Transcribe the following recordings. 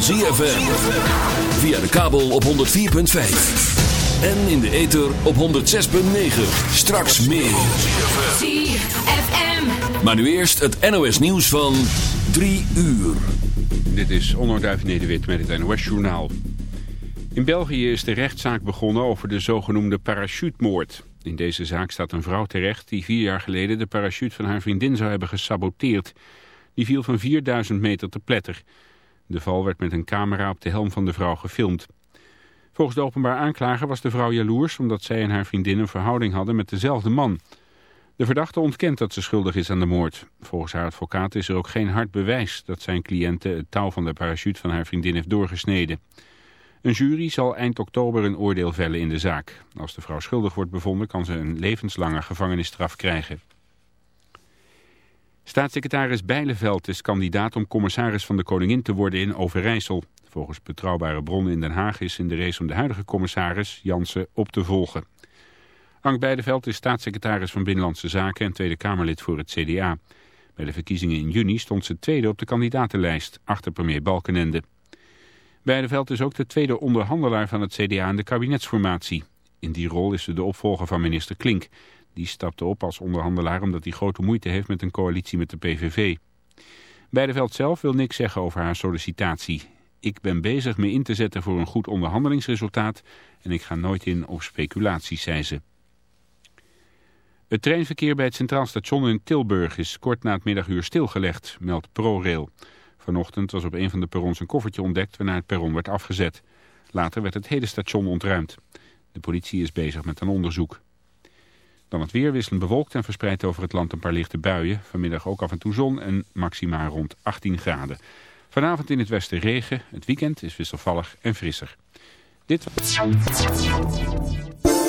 van ZFM. Via de kabel op 104.5. En in de ether op 106.9. Straks meer. ZFM. Maar nu eerst het NOS nieuws van 3 uur. Dit is Onnoduif Nederwit met het NOS-journaal. In België is de rechtszaak begonnen over de zogenoemde parachutemoord. In deze zaak staat een vrouw terecht die vier jaar geleden de parachute van haar vriendin zou hebben gesaboteerd. Die viel van 4000 meter te pletter. De val werd met een camera op de helm van de vrouw gefilmd. Volgens de openbaar aanklager was de vrouw jaloers omdat zij en haar vriendin een verhouding hadden met dezelfde man. De verdachte ontkent dat ze schuldig is aan de moord. Volgens haar advocaat is er ook geen hard bewijs dat zijn cliënte het touw van de parachute van haar vriendin heeft doorgesneden. Een jury zal eind oktober een oordeel vellen in de zaak. Als de vrouw schuldig wordt bevonden kan ze een levenslange gevangenisstraf krijgen. Staatssecretaris Bijleveld is kandidaat om commissaris van de Koningin te worden in Overijssel. Volgens betrouwbare bronnen in Den Haag is in de race om de huidige commissaris Jansen op te volgen. Ank Bijleveld is staatssecretaris van Binnenlandse Zaken en Tweede Kamerlid voor het CDA. Bij de verkiezingen in juni stond ze tweede op de kandidatenlijst, achter premier Balkenende. Bijleveld is ook de tweede onderhandelaar van het CDA in de kabinetsformatie. In die rol is ze de opvolger van minister Klink. Die stapte op als onderhandelaar omdat hij grote moeite heeft met een coalitie met de PVV. Beideveld zelf wil niks zeggen over haar sollicitatie. Ik ben bezig me in te zetten voor een goed onderhandelingsresultaat en ik ga nooit in op speculaties, zei ze. Het treinverkeer bij het Centraal Station in Tilburg is kort na het middaguur stilgelegd, meldt ProRail. Vanochtend was op een van de perrons een koffertje ontdekt waarna het perron werd afgezet. Later werd het hele station ontruimd. De politie is bezig met een onderzoek. Dan het weer wisselend bewolkt en verspreid over het land een paar lichte buien. Vanmiddag ook af en toe zon en maximaal rond 18 graden. Vanavond in het westen regen. Het weekend is wisselvallig en frisser. Dit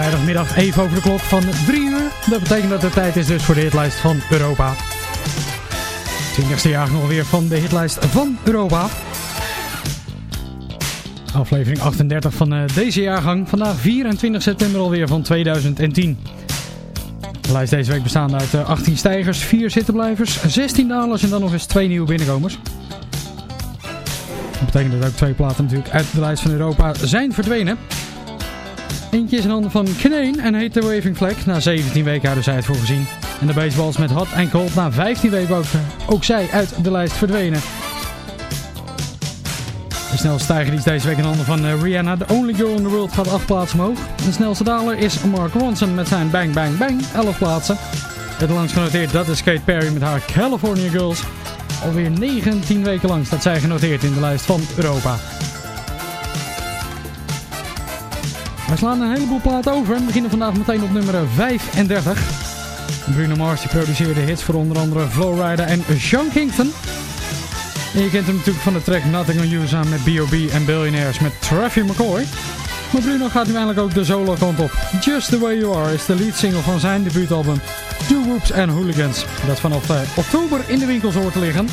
Vrijdagmiddag even over de klok van 3 uur. Dat betekent dat het tijd is dus voor de hitlijst van Europa. 20ste jaar nog weer van de hitlijst van Europa. Aflevering 38 van eh, deze jaargang. Vandaag 24 september alweer van 2010. De lijst deze week bestaande uit eh, 18 stijgers, 4 zittenblijvers, 16 dalers en dan nog eens 2 nieuwe binnenkomers. Dat betekent dat ook twee platen natuurlijk uit de lijst van Europa zijn verdwenen. Eentje is in handen van Kneen en heet de Waving Flag. Na 17 weken hadden zij het voor gezien. En de baseballs met Hot en Cold na 15 weken ook, ook zij uit de lijst verdwenen. De snelste stijger is deze week in handen van eh, Rihanna. The Only Girl in the World gaat 8 plaatsen omhoog. De snelste daler is Mark Ronson met zijn Bang Bang Bang. 11 plaatsen. Het langst genoteerd dat is Kate Perry met haar California Girls. Alweer 19 weken lang staat zij genoteerd in de lijst van Europa. We slaan een heleboel platen over en beginnen vandaag meteen op nummer 35. Bruno Mars die produceerde hits voor onder andere Flowrider en Sean Kingston. En je kent hem natuurlijk van de track Nothing on You met B.O.B. en Billionaires met Traffy McCoy. Maar Bruno gaat nu eindelijk ook de solo kant op. Just The Way You Are is de lead single van zijn debuutalbum Two Whoops and Hooligans. Dat vanaf eh, oktober in de winkels hoort te liggen.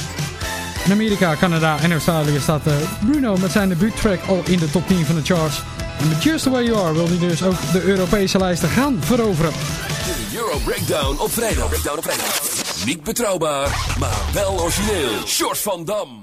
In Amerika, Canada en Australië staat eh, Bruno met zijn debuuttrack al in de top 10 van de charts. Met Just The Way You Are wil hij dus ook de Europese lijsten gaan veroveren. De Euro Breakdown op vrijdag. Breakdown op vrijdag. Niet betrouwbaar, maar wel origineel. Short van Dam.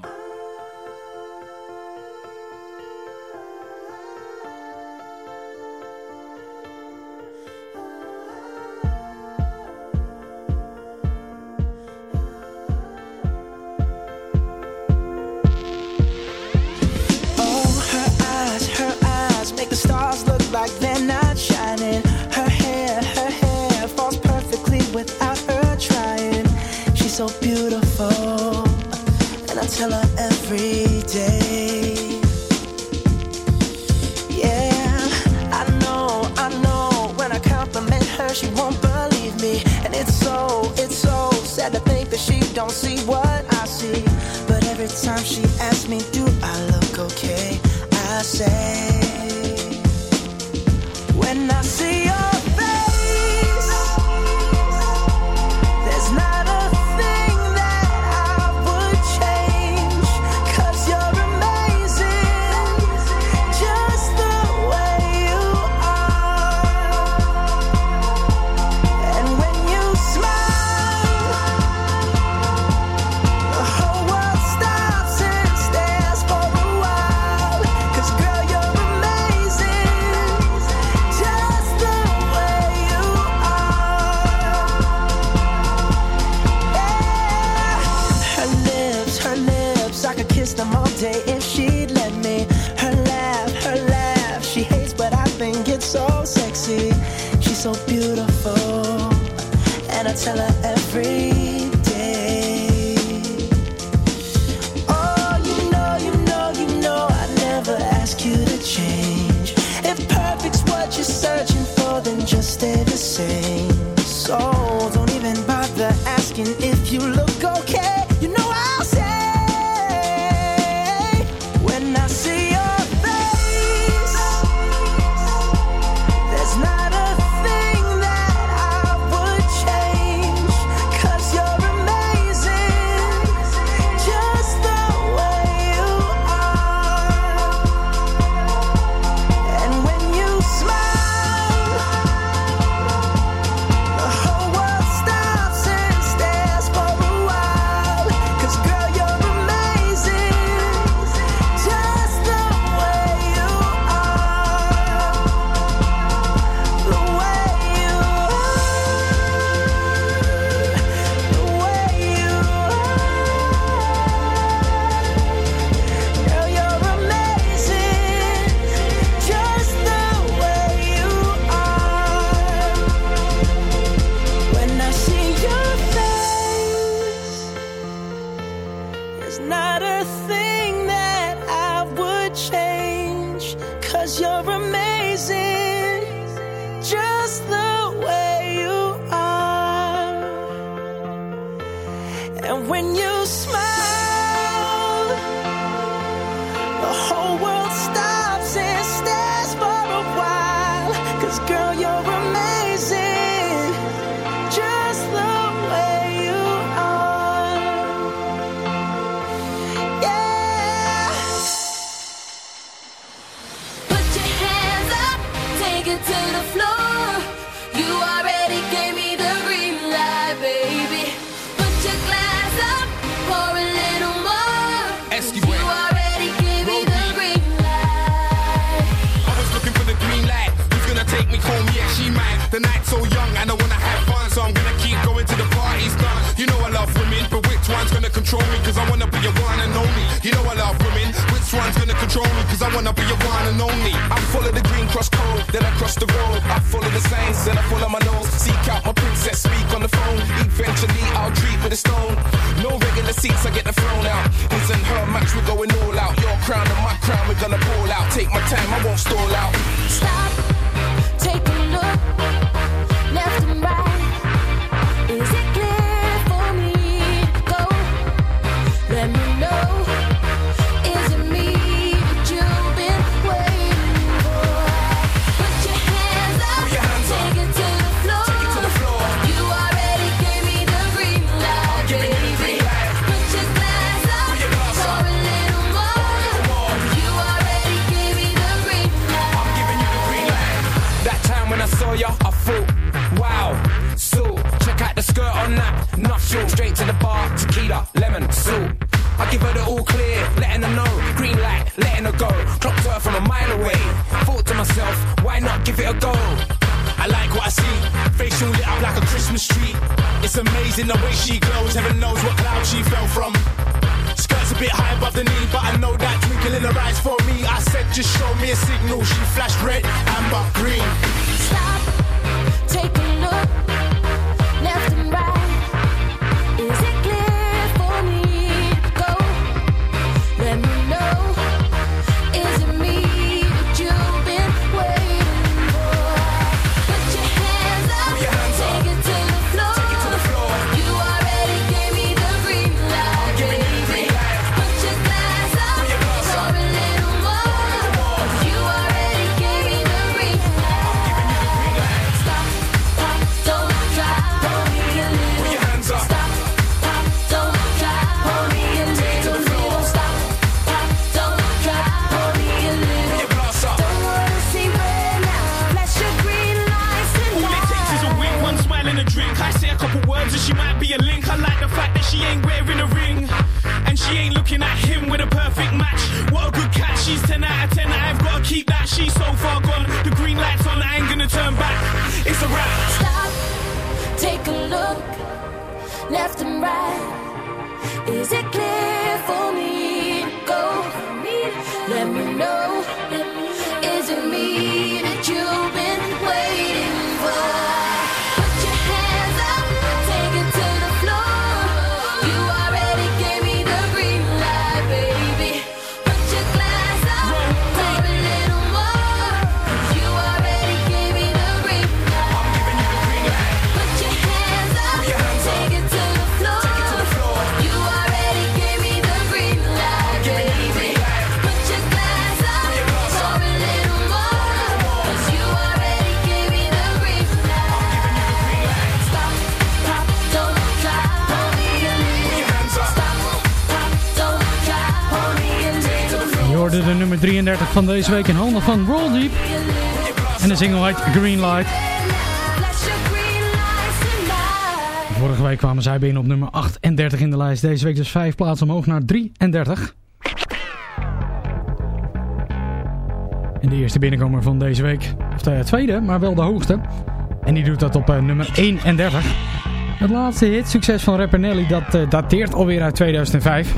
The signs, then I follow my nose. Seek out my princess, speak on the phone. Eventually I'll treat with a stone. No regular seats, I get the throne out. His and her match, we're going all out. Your crown and my crown, we're gonna ball out. Take my time, I won't stall out. Stop, go? I like what I see. Facial lit up like a Christmas tree. It's amazing the way she glows. Heaven knows what cloud she fell from. Skirt's a bit high above the knee, but I know that twinkle in her eyes for me. I said, just show me a signal. She flashed red, amber, green. Van deze week in handen van Roll Deep. En de single heet Green Light. Vorige week kwamen zij binnen op nummer 38 in de lijst. Deze week dus 5 plaatsen omhoog naar 33. En de eerste binnenkomer van deze week, of de tweede, maar wel de hoogste. En die doet dat op eh, nummer 31. Het laatste hit, succes van rapper Nelly, dat eh, dateert alweer uit 2005.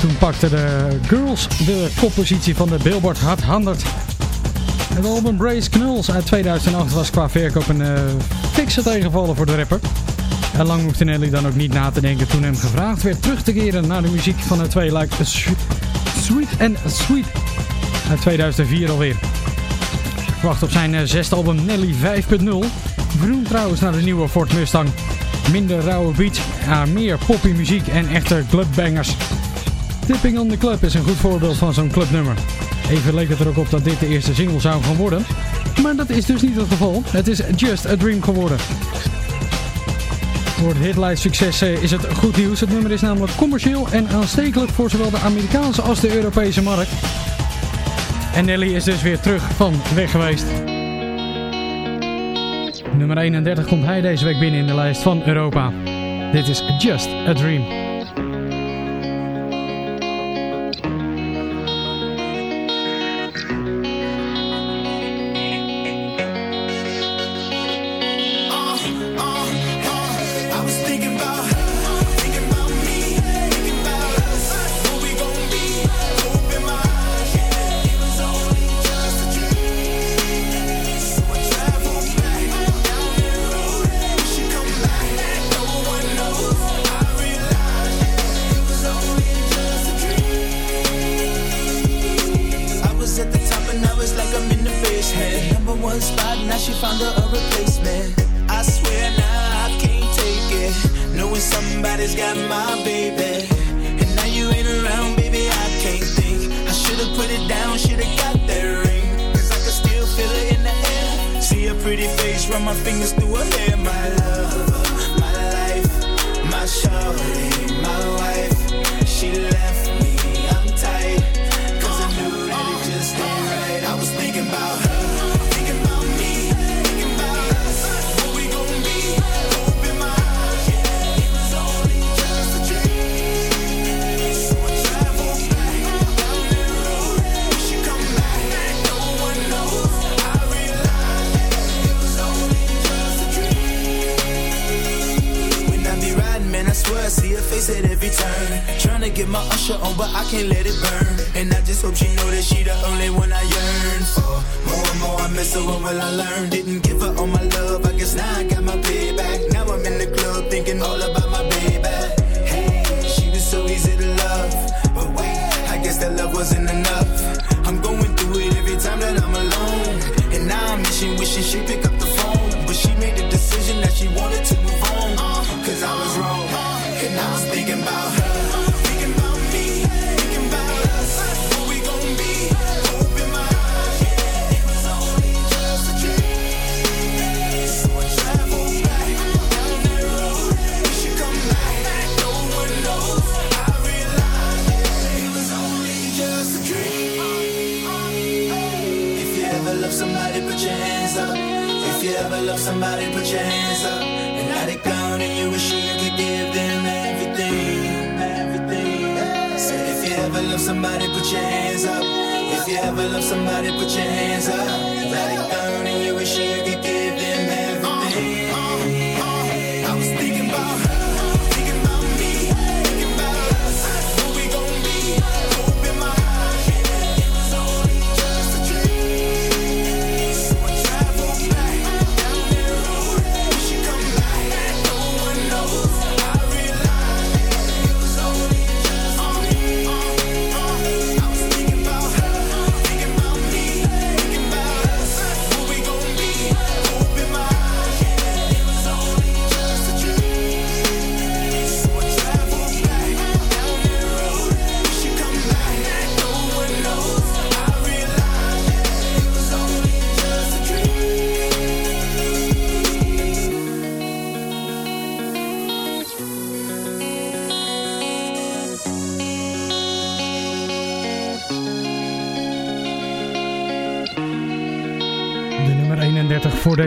Toen pakte de Girls de koppositie van de Billboard Hot 100. Het album Brace Knulls uit 2008 was qua verkoop een uh, fikse tegenvallen voor de rapper. En lang hoefde Nelly dan ook niet na te denken toen hem gevraagd werd terug te keren naar de muziek van het twee like Sweet and Sweet uit 2004 alweer. Wacht op zijn eh, zesde album Nelly 5.0. Groen trouwens naar de nieuwe Ford Mustang. Minder rauwe beat, eh, meer poppy muziek en echte clubbangers. Tipping on the Club is een goed voorbeeld van zo'n clubnummer. Even leek het er ook op dat dit de eerste single zou gaan worden. Maar dat is dus niet het geval. Het is Just a Dream geworden. Voor het hitlijst succes eh, is het goed nieuws. Het nummer is namelijk commercieel en aanstekelijk voor zowel de Amerikaanse als de Europese markt. En Nelly is dus weer terug van weg geweest. Nummer 31 komt hij deze week binnen in de lijst van Europa. Dit is Just a Dream. can't let it burn. And I just hope she know that she the only one I yearn for. More and more I miss her, when will I learn?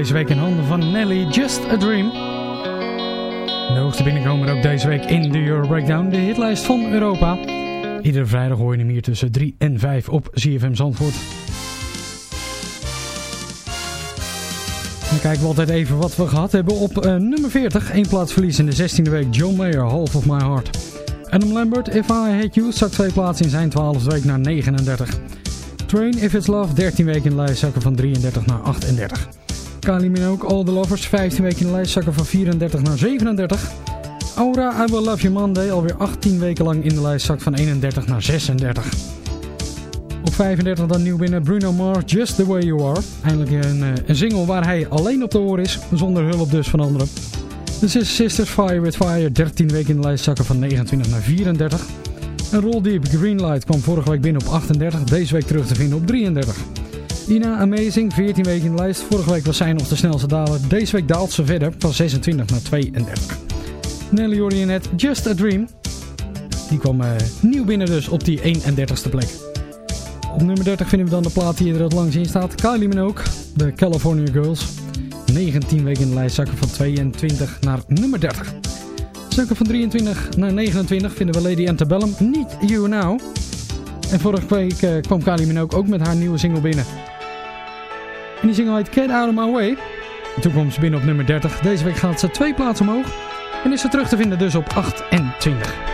deze week in handen van Nelly Just a Dream. De hoogste binnenkomen ook deze week in de Euro Breakdown, de hitlijst van Europa. Iedere vrijdag hoor je hem hier tussen 3 en 5 op ZFM Zandvoort. Dan kijken we altijd even wat we gehad hebben op uh, nummer 40. Eén plaats verlies in de 16e week, John Mayer, Half of My Heart. Adam Lambert, If I Hate You, zakt twee plaatsen in zijn 12e week naar 39. Train If It's Love, 13 weken in de lijst zakken van 33 naar 38. Kylie ook All The Lovers, 15 weken in de lijst zakken van 34 naar 37. Aura, I Will Love You Monday, alweer 18 weken lang in de lijst zakken van 31 naar 36. Op 35 dan nieuw binnen Bruno Mars, Just The Way You Are. Eindelijk eh, een, single waar hij alleen op de horen is, zonder hulp dus van anderen. De Sisters, Fire With Fire, 13 weken in de lijst zakken van 29 naar 34. En Roll Deep, Greenlight kwam vorige week binnen op 38, deze week terug te vinden op 33. Ina Amazing, 14 weken in de lijst. Vorige week was zij nog de snelste daler. Deze week daalt ze verder van 26 naar 32. Nelly hoorde je net Just a Dream. Die kwam eh, nieuw binnen dus op die 31ste plek. Op nummer 30 vinden we dan de plaat die er het langs in staat. Kylie Minogue, de California Girls. 19 weken in de lijst zakken van 22 naar nummer 30. Zakken van 23 naar 29 vinden we Lady Antebellum, Niet You Now. En vorige week eh, kwam Kylie Minogue ook met haar nieuwe single binnen. En die single heet Get Out of My Way. En toen binnen op nummer 30. Deze week gaat ze twee plaatsen omhoog. En is ze terug te vinden dus op 28.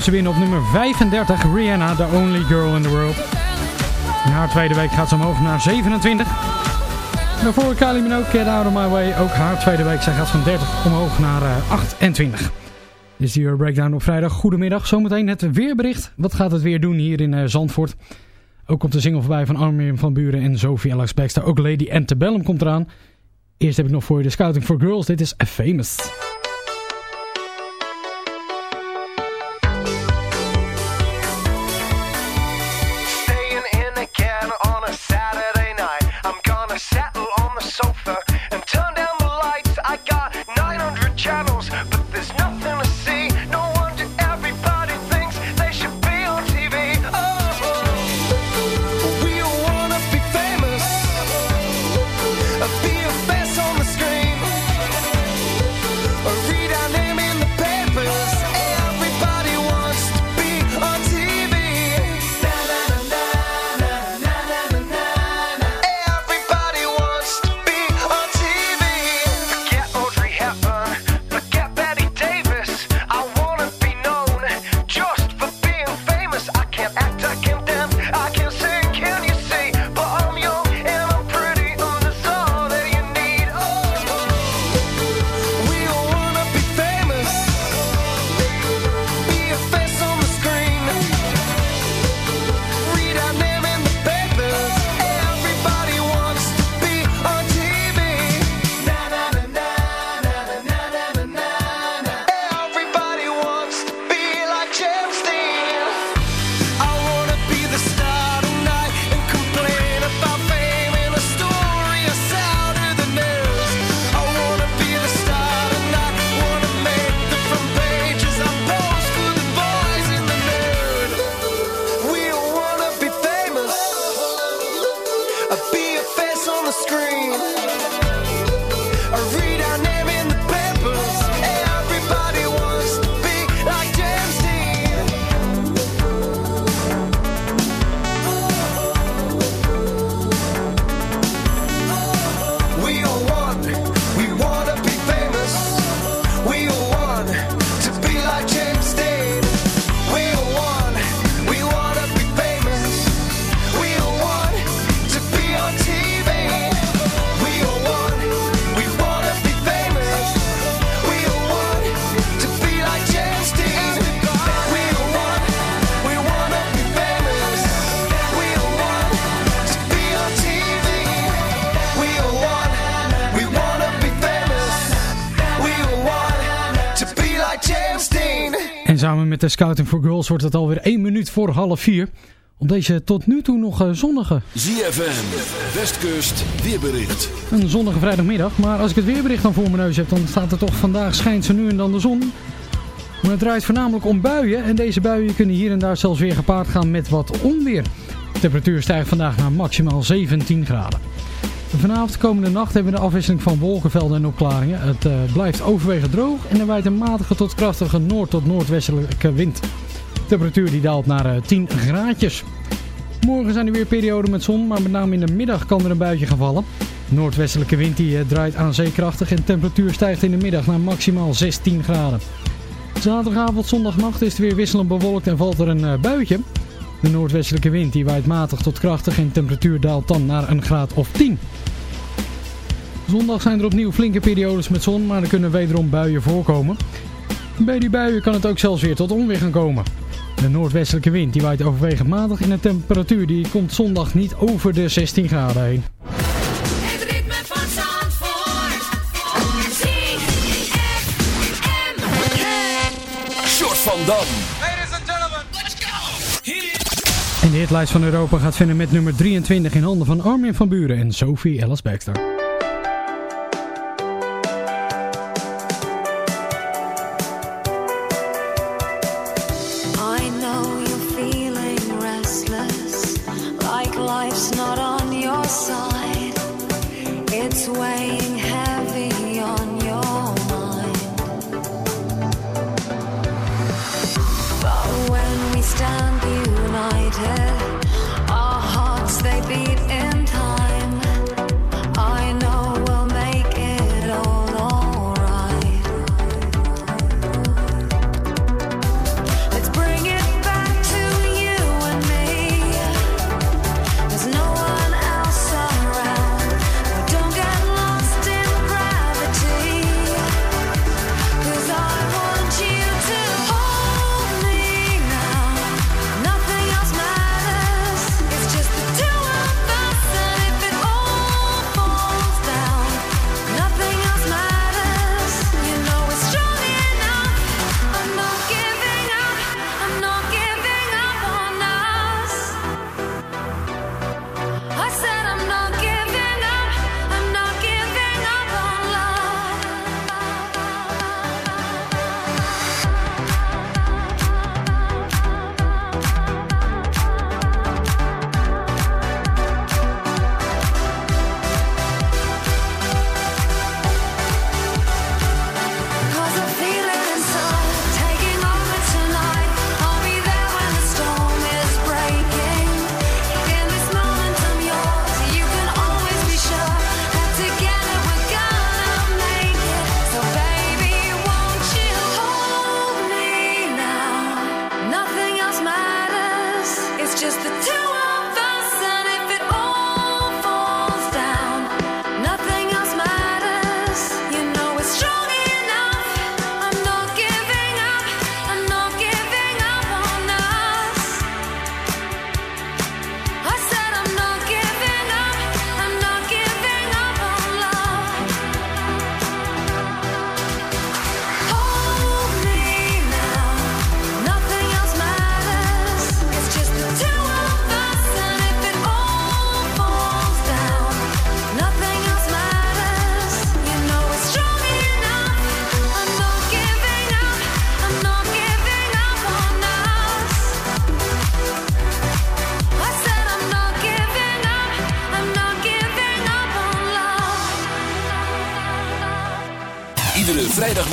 Ze binnen op nummer 35. Rihanna, The Only Girl in the World. In haar tweede week gaat ze omhoog naar 27. Daarvoor Kylie Minogue, Get Out of My Way. Ook haar tweede week. Zij gaat van 30 omhoog naar eh, 28. Dit is Euro Breakdown op vrijdag. Goedemiddag. Zometeen het weerbericht. Wat gaat het weer doen hier in eh, Zandvoort? Ook komt de single voorbij van Armin van Buren en Sophie Alex Baxter. Ook Lady Antebellum komt eraan. Eerst heb ik nog voor je de Scouting for Girls. Dit is Famous. For Girls wordt het alweer 1 minuut voor half 4. Op deze tot nu toe nog eh, zonnige. ZFM, Westkust, weerbericht. Een zonnige vrijdagmiddag. Maar als ik het weerbericht dan voor mijn neus heb, dan staat er toch vandaag schijnt ze nu en dan de zon. Maar het draait voornamelijk om buien. En deze buien kunnen hier en daar zelfs weer gepaard gaan met wat onweer. De temperatuur stijgt vandaag naar maximaal 17 graden. Vanavond de komende nacht hebben we de afwisseling van wolkenvelden en opklaringen. Het eh, blijft overwegend droog en er waait een matige tot krachtige noord- tot noordwestelijke wind. Temperatuur die daalt naar eh, 10 graadjes. Morgen zijn er weer perioden met zon, maar met name in de middag kan er een buitje gaan vallen. Noordwestelijke wind die eh, draait aan zeekrachtig en temperatuur stijgt in de middag naar maximaal 16 graden. Zaterdagavond, zondagnacht is het weer wisselend bewolkt en valt er een eh, buitje. De noordwestelijke wind die waait matig tot krachtig en temperatuur daalt dan naar een graad of 10. Zondag zijn er opnieuw flinke periodes met zon, maar er kunnen wederom buien voorkomen. Bij die buien kan het ook zelfs weer tot onweer gaan komen. De noordwestelijke wind die waait overwegend matig en de temperatuur die komt zondag niet over de 16 graden heen. Het ritme van Zandvoort. ZFM. Short van Dam. Ladies and gentlemen, let's go! En de hitlijst van Europa gaat vinden met nummer 23 in handen van Armin van Buren en Sophie Ellis Baxter.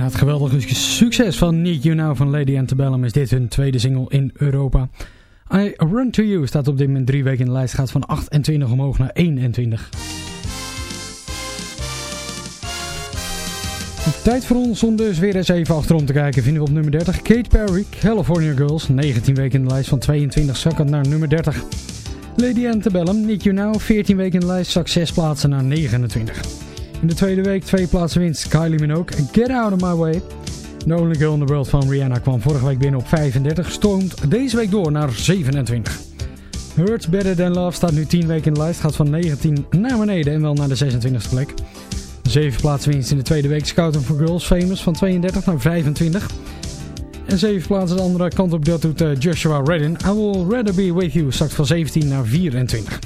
Na het geweldige succes van Need You Now van Lady Antebellum is dit hun tweede single in Europa. I Run To You staat op dit moment drie weken in de lijst, gaat van 28 omhoog naar 21. Tijd voor ons om dus weer eens even achterom te kijken. Vinden we op nummer 30 Kate Perry, California Girls. 19 weken in de lijst van 22 zakkend naar nummer 30. Lady Antebellum, Need You Now. 14 weken in de lijst, 6 plaatsen naar 29. In de tweede week twee plaatsen winst Kylie Minogue en Get Out of My Way. The Only Girl in the World van Rihanna kwam vorige week binnen op 35, stoomt deze week door naar 27. Hurts Better Than Love staat nu 10 weken in de lijst, gaat van 19 naar beneden en wel naar de 26e plek. Zeven plaatsen winst in de tweede week Scouting for Girls Famous van 32 naar 25. En zeven plaatsen de andere kant op, dat doet eh, Joshua Redden. I Will Rather Be With You zakt van 17 naar 24.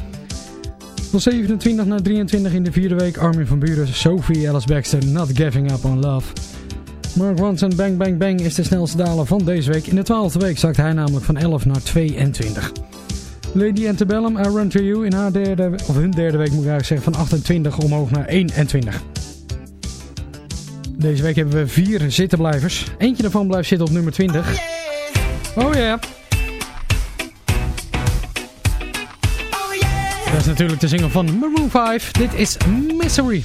Van 27 naar 23 in de vierde week Armin van Buren, Sophie Alice Baxter, Not Giving Up On Love. Mark Ronson Bang Bang Bang is de snelste daler van deze week. In de twaalfde week zakt hij namelijk van 11 naar 22. Lady Antebellum, I Run To You in haar derde, of hun derde week moet ik eigenlijk zeggen, van 28 omhoog naar 21. Deze week hebben we vier zittenblijvers. Eentje daarvan blijft zitten op nummer 20. Oh yeah! Oh yeah. natuurlijk de single van Maroon 5. Dit is Misery.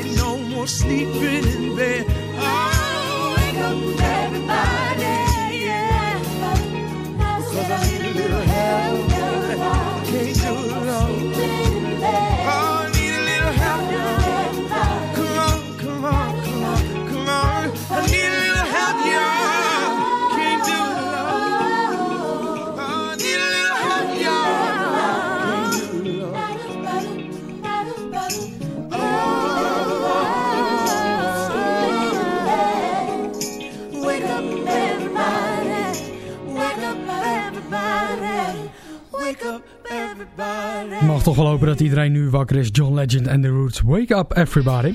No more sleeping in bed. Oh, wake up, everybody. Yeah. Because I Mag toch wel hopen dat iedereen nu wakker is. John Legend en The Roots. Wake up everybody.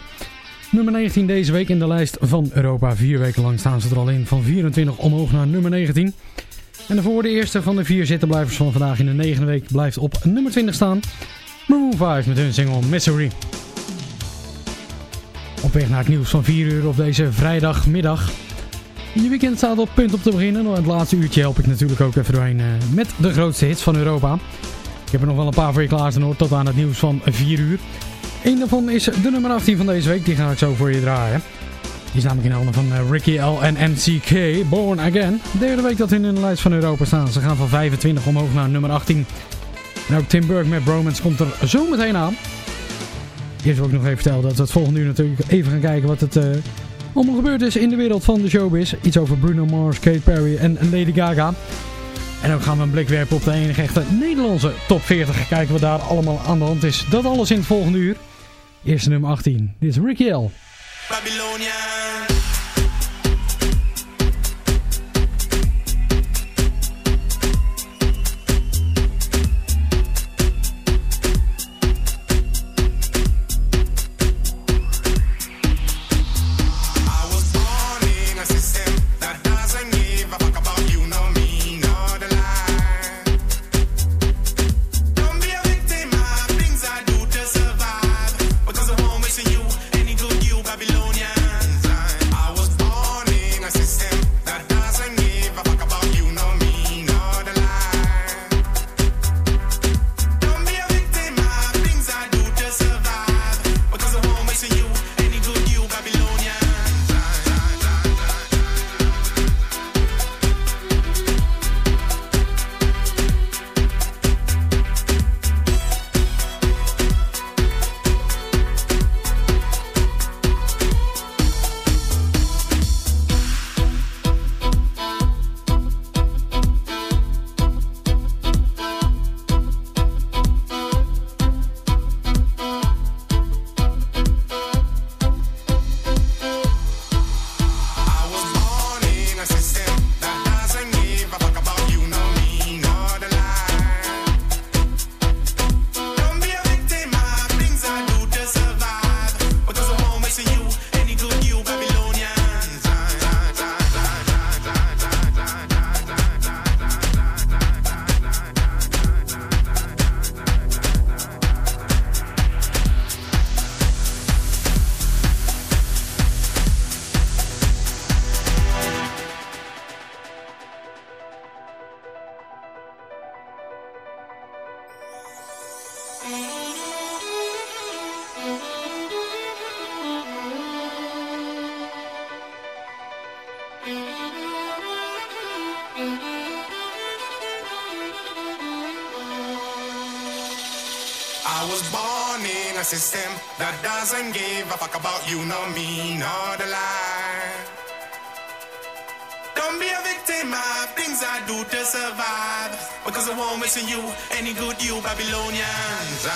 Nummer 19 deze week in de lijst van Europa. Vier weken lang staan ze er al in. Van 24 omhoog naar nummer 19. En daarvoor de eerste van de vier zittenblijvers van vandaag in de negende week blijft op nummer 20 staan. Maroon 5 met hun single Misery. Op weg naar het nieuws van 4 uur op deze vrijdagmiddag. Je weekend staat op punt om te beginnen. Het laatste uurtje help ik natuurlijk ook even doorheen eh, met de grootste hits van Europa. Heb er nog wel een paar voor je klaarstaan hoor, tot aan het nieuws van 4 uur. Eén daarvan is de nummer 18 van deze week, die ga ik zo voor je draaien. Die is namelijk in handen van eh, Ricky L en Born Again. Derde week dat hun in de lijst van Europa staan. Ze gaan van 25 omhoog naar nummer 18. En ook Tim Burke met Bromance komt er zo meteen aan. Eerst wil ik nog even vertellen dat we het volgende uur natuurlijk even gaan kijken wat het... eh, allemaal gebeurd is in de wereld van de showbiz. Iets over Bruno Mars, Kate Perry en Lady Gaga. En ook gaan we een blik werpen op de enige echte Nederlandse top 40. Kijken wat daar allemaal aan de hand is. Dat alles in het volgende uur. Eerste nummer 18. Dit is Ricky L. Babylonia. missing you. Any good you, Babylonians.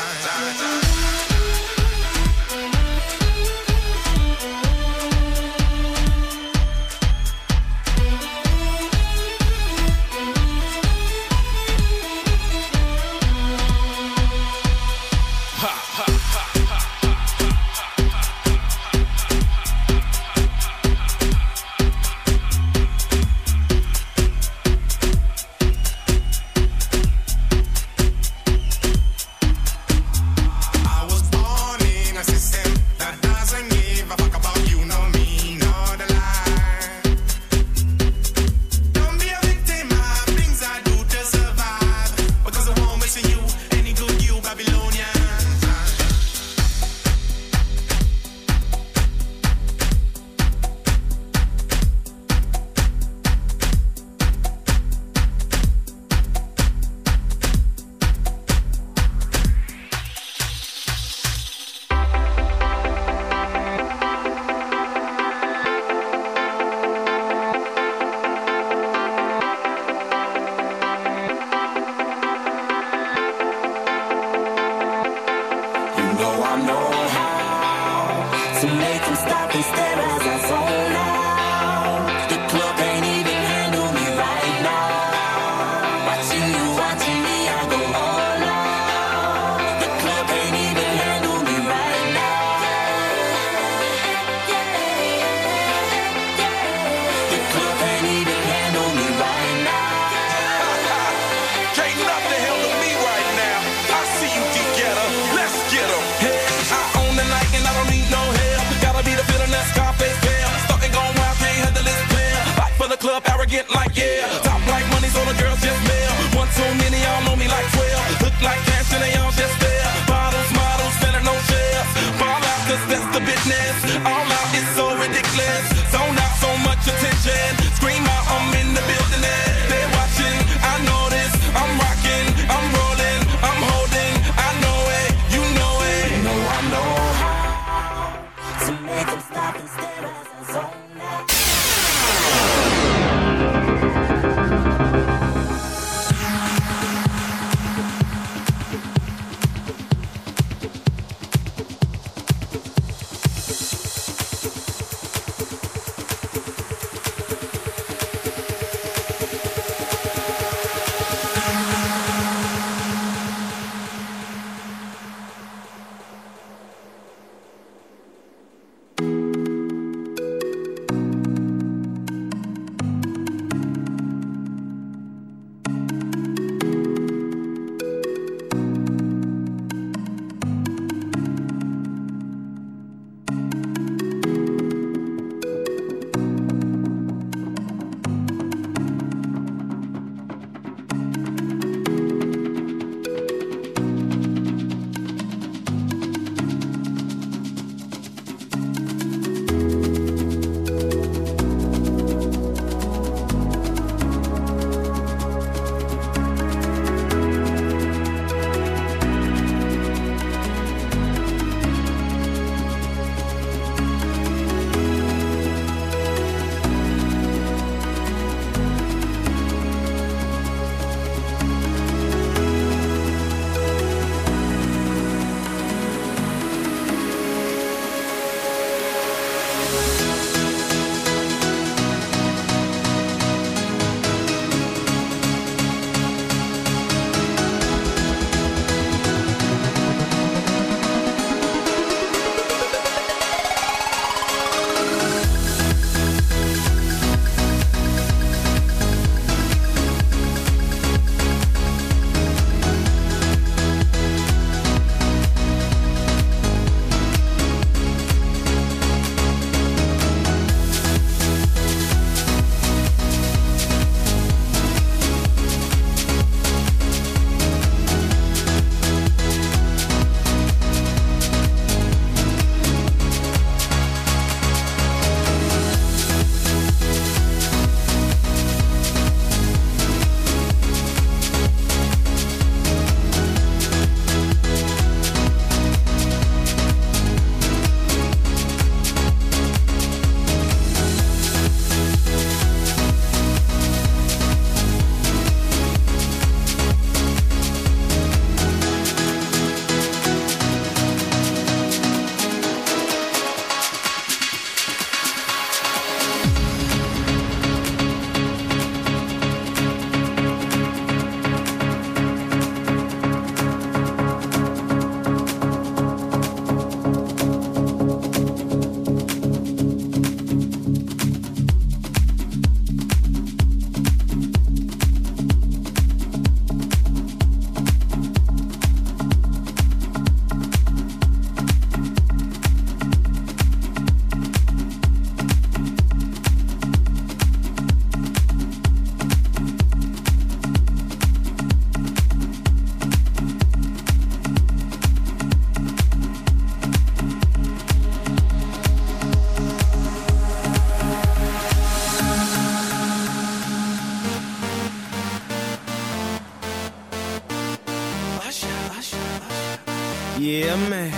Yeah, man.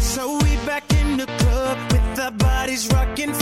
So we back in the club with our bodies rocking.